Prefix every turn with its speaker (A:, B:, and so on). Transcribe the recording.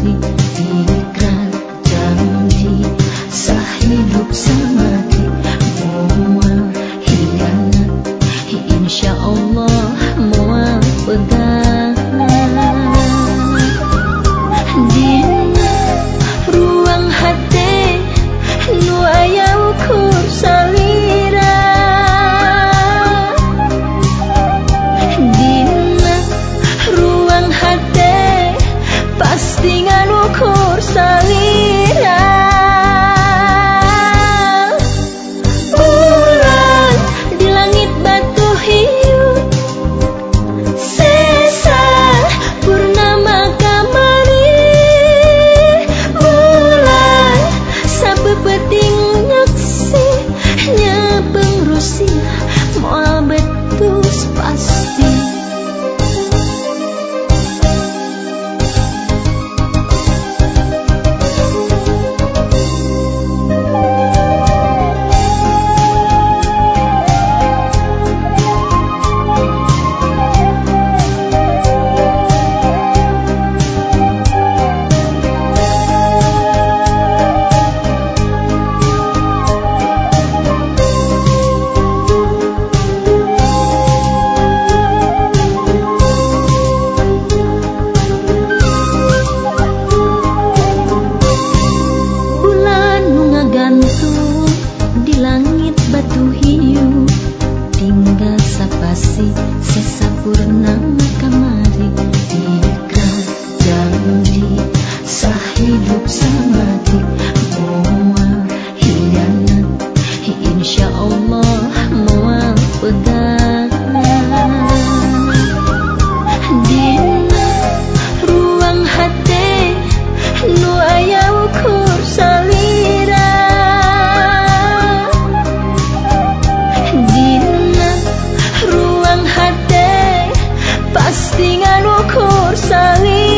A: see espacio. dengan ukur salib